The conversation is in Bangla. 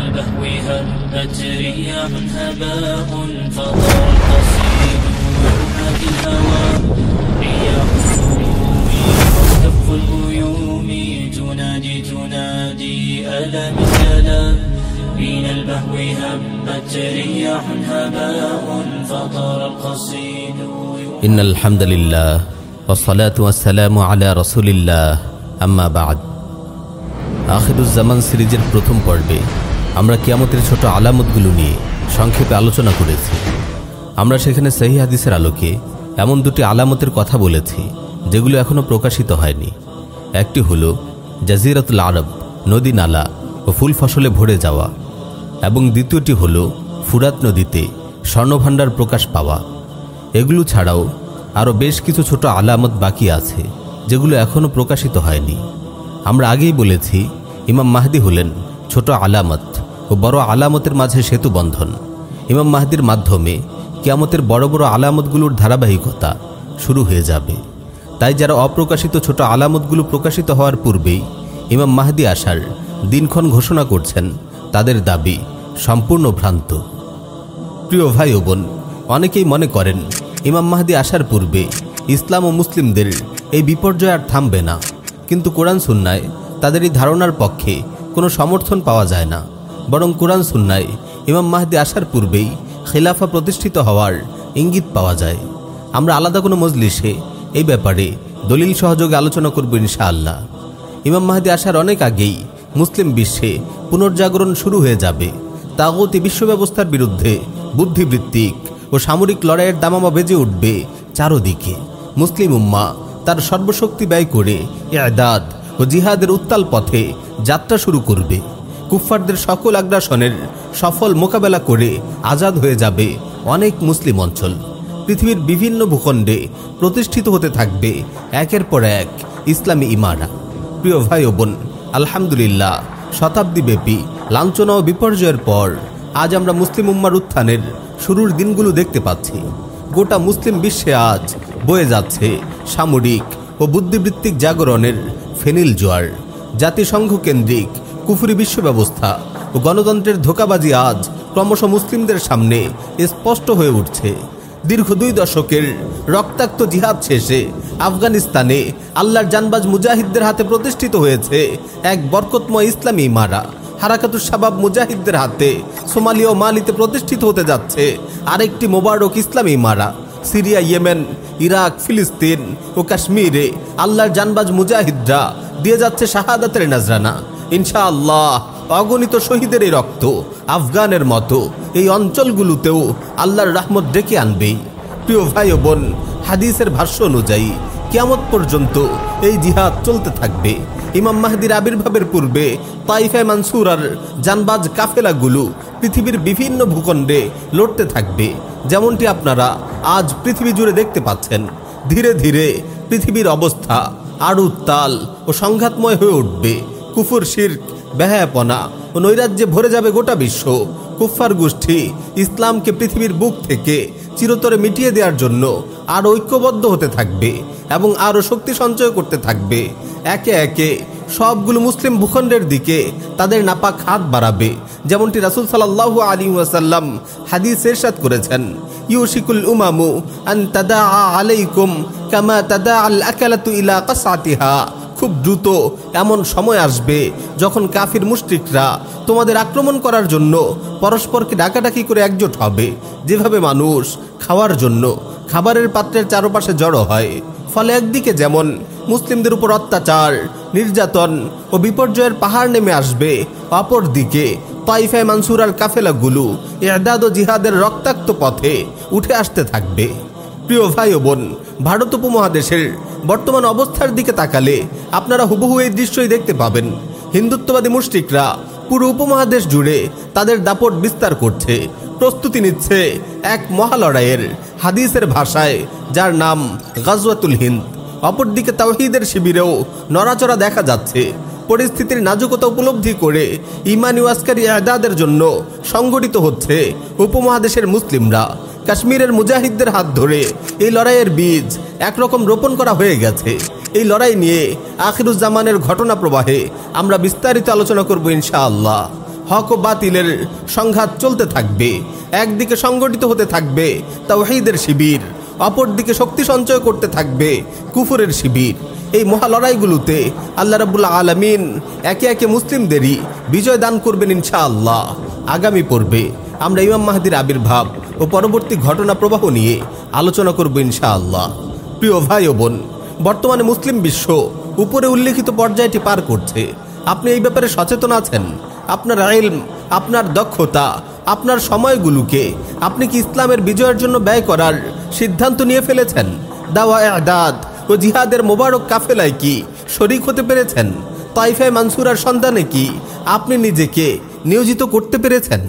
البهو هبت رياح هباء فطار القصيد ينادي الهوى رياح السموم وكف الغيوم تنادي تنادي ألا مثلا من البهو هبت رياح هباء فطار القصيد إن الحمد لله والصلاة والسلام على رسول الله أما بعد আখিরুজ্জামান সিরিজের প্রথম পর্বে আমরা কিয়ামতের ছোট আলামতগুলো নিয়ে সংক্ষেপে আলোচনা করেছি। আমরা সেখানে সহি হাদিসের আলোকে এমন দুটি আলামতের কথা বলেছি, যেগুলো এখনও প্রকাশিত হয়নি। একটি হল জাজিরাতুল আরব, নদী নালা ও ফুল ফসলে ভরে যাওয়া। এবং দ্বিতীয়টি হল ফুরাত নদীতে স্বর্ণভাণ্ডার প্রকাশ পাওয়া। এগুলো ছাড়াও আরও বেশ কিছু ছোট আলামত বাকি আছে, যেগুলো এখনও প্রকাশিত হয়নি। আমরা আগেই বলেছি, ইমাম মাহদি হলেন ছোট আলামত। ও বড় আলামতের মাঝে সেতু বন্ধন। ইমাম মাহদির মাধ্যমে কিয়ামতের বড় বড় আলামতগুলোর ধারাবাহিকতা শুরু হয়ে যাবে। তাই যারা অপ্রকাশিত ছোট আলামতগুলো প্রকাশিত হওয়ার পূর্বেই ইমাম মাহদি আসার দিনক্ষণ ঘোষণা করছেন, তাদের দাবি সম্পূর্ণ ভ্রান্ত। প্রিয় ভাই ও বোন, অনেকেই মনে করেন ইমাম মাহদি আসার পূর্বে ইসলাম ও মুসলিমদের এই বিপর্যয় আর থামবে না। কিন্তু কোরআন সুন্নায় তাদের এই ধারণার পক্ষে কোনো সমর্থন পাওয়া যায় না। বরং কোরআন সুন্নায় ইমাম মাহদি আসার পূর্বেই খেলাফা প্রতিষ্ঠিত হওয়ার ইঙ্গিত পাওয়া যায়। আমরা আলাদা কোনো মজলিসে এই ব্যাপারে দলিল সহযোগে আলোচনা করব ইনশাআল্লাহ। ইমাম মাহদি আসার অনেক আগেই মুসলিম বিশ্বে পুনর্জাগরণ শুরু হয়ে যাবে। তাগতি বিশ্ব ব্যবস্থার বিরুদ্ধে বুদ্ধিবৃত্তিক ও সামরিক লড়াইয়ের দামামা বেজে উঠবে চারোদিকে। মুসলিম উম্মা তার সর্বশক্তি ব্যয় করে এদাদ ও জিহাদের উত্তাল পথে যাত্রা শুরু করবে। কুফফারদের সকল আগ্রাসনের সফল মোকাবেলা করে আজাদ হয়ে যাবে অনেক মুসলিম অঞ্চল। পৃথিবীর বিভিন্ন ভূখণ্ডে প্রতিষ্ঠিত হতে থাকবে একের পর এক ইসলামী ইমারা প্রিয় ভাই বোন, আলহামদুলিল্লাহ শতাব্দীব্যাপী লাঞ্ছনা ও বিপর্যয়ের পর আজ আমরা মুসলিম উম্মার উত্থানের শুরুর দিনগুলো দেখতে পাচ্ছি। গোটা মুসলিম বিশ্বে আজ বয়ে যাচ্ছে সামরিক ও বুদ্ধিবৃত্তিক জাগরণের ফেনিল জোয়ার। জাতিসংঘ কেন্দ্রিক কুফুরি বিশ্ব ব্যবস্থা ও গণতন্ত্রের ধোকাবাজি আজ ক্রমশ মুসলিমদের সামনে স্পষ্ট হয়ে উঠছে। দীর্ঘ দুই দশকের রক্তাক্ত জিহাদ শেষে আফগানিস্তানে আল্লাহর জানবাজ মুজাহিদদের হাতে প্রতিষ্ঠিত হয়েছে এক বরকতময় ইসলামী ইমারা। হারাকাতুর শাবাব মুজাহিদদের হাতে সোমালি ও মালিতে প্রতিষ্ঠিত হতে যাচ্ছে আরেকটি মোবারক ইসলামী ইমারা। সিরিয়া, ইয়েমেন, ইরাক, ফিলিস্তিন ও কাশ্মীরে আল্লাহর জানবাজ মুজাহিদরা দিয়ে যাচ্ছে শাহাদাতের নাজরানা। ইনশাআল্লাহ, অগণিত শহীদের এই রক্ত আফগানের মতো এই অঞ্চলগুলোতেও আল্লাহর রহমত ডেকে আনবেই প্রিয় ভাই বোন, হাদিসের ভাষ্য অনুযায়ী কিয়ামত পর্যন্ত এই জিহাদ চলতে থাকবে। ইমাম মাহদির আবির্ভাবের পূর্বে তাইফায় মানসুর আর জানবাজ কাফেলাগুলো পৃথিবীর বিভিন্ন ভূখণ্ডে লড়তে থাকবে। যেমনটি আপনারা আজ পৃথিবী জুড়ে দেখতে পাচ্ছেন। ধীরে ধীরে পৃথিবীর অবস্থা আরও তাল ও সংঘাতময় হয়ে উঠবে। কুফুর শির, বেহায়াপনা ও নৈরাজ্যে ভরে যাবে গোটা বিশ্ব। কুফফার গোষ্ঠী ইসলামকে পৃথিবীর বুক থেকে চিরতরে মিটিয়ে দেওয়ার জন্য আরও ঐক্যবদ্ধ হতে থাকবে এবং আরও শক্তি সঞ্চয় করতে থাকবে। একে একে সবগুলো মুসলিম ভূখণ্ডের দিকে তাদের নাপাক হাত বাড়াবে, যেমনটি রাসুল সাল্লাহ আলী ওয়াসাল্লাম হাদিস এরশাদ করেছেন। ইউশিকুল উমামু আন তাদা আলাইকুম কামা তাদা আল আকালাতু ইলা কাসাতিহা খুব দ্রুত এমন সময় আসবে যখন কাফির মুশরিকরা তোমাদের আক্রমণ করার জন্য পরস্পরকে ডাকাডাকি করে একজোট হবে। যেভাবে মানুষ খাওয়ার জন্য খাবারের পাত্রের চারপাশে জড়ো হয়, ফলে একদিকে যেমন মুসলিমদের উপর অত্যাচার, নির্যাতন ও বিপর্যয়ের পাহাড় নেমে আসবে, অপরদিকে তাইফায় মানসুরার কাফেলাগুলো এদাদ ও জিহাদের রক্তাক্ত পথে উঠে আসতে থাকবে। প্রিয় ভাই ও বোন, ভারত উপমহাদেশের বর্তমান অবস্থার দিকে তাকালে আপনারা হুবহু এই দৃশ্যই দেখতে পাবেন। হিন্দুত্ববাদী মুষ্টিকরা পুরো উপমহাদেশ জুড়ে তাদের দাপট বিস্তার করছে। প্রস্তুতি নিচ্ছে এক মহালড়াইয়ের হাদিসের ভাষায়, যার নাম গাজওয়াতুল হিন্দ। অপরদিকে তাওহিদের শিবিরেও নড়াচড়া দেখা যাচ্ছে। পরিস্থিতির নাজুকতা উপলব্ধি করে ইমানি ওয়াস্কারি এদাদের জন্য সংগঠিত হচ্ছে উপমহাদেশের মুসলিমরা। কাশ্মীরের মুজাহিদদের হাত ধরে এই লড়াইয়ের বীজ একরকম রোপণ করা হয়ে গেছে। এই লড়াই নিয়ে আখিরুজ্জামানের ঘটনা প্রবাহে আমরা বিস্তারিত আলোচনা করব ইনশাআল্লাহ। হক ও বাতিলের সংঘাত চলতে থাকবে, একদিকে সংগঠিত হতে থাকবে তাওহীদের শিবির, অপরদিকে শক্তি সঞ্চয় করতে থাকবে কুফুরের শিবির। এই মহা লড়াইগুলোতে আল্লাহ রাবুল্লাহ আলমিন একে একে মুসলিমদেরই বিজয় দান করবেন ইনশাআল্লাহ। আগামী পর্বে আমরা ইমাম মাহাদির আবির্ভাব ও পরবর্তী ঘটনা প্রবাহ নিয়ে আলোচনা করব ইনশাআল্লাহ। প্রিয় ভাই ও বোন, বর্তমানে মুসলিম বিশ্ব উপরে উল্লেখিত পর্যায়টি পার করছে। আপনি এই ব্যাপারে সচেতন আছেন? আপনার আইল, আপনার দক্ষতা, আপনার সময়গুলোকে আপনি কি ইসলামের বিজয়ের জন্য ব্যয় করার সিদ্ধান্ত নিয়ে ফেলেছেন? দাওয়া আদাদ ও জিহাদের মোবারক কাফেলায় কি শরিক হতে পেরেছেন? তাইফায় মানসুরার সন্ধানে কি আপনি নিজেকে নিয়োজিত করতে পেরেছেন?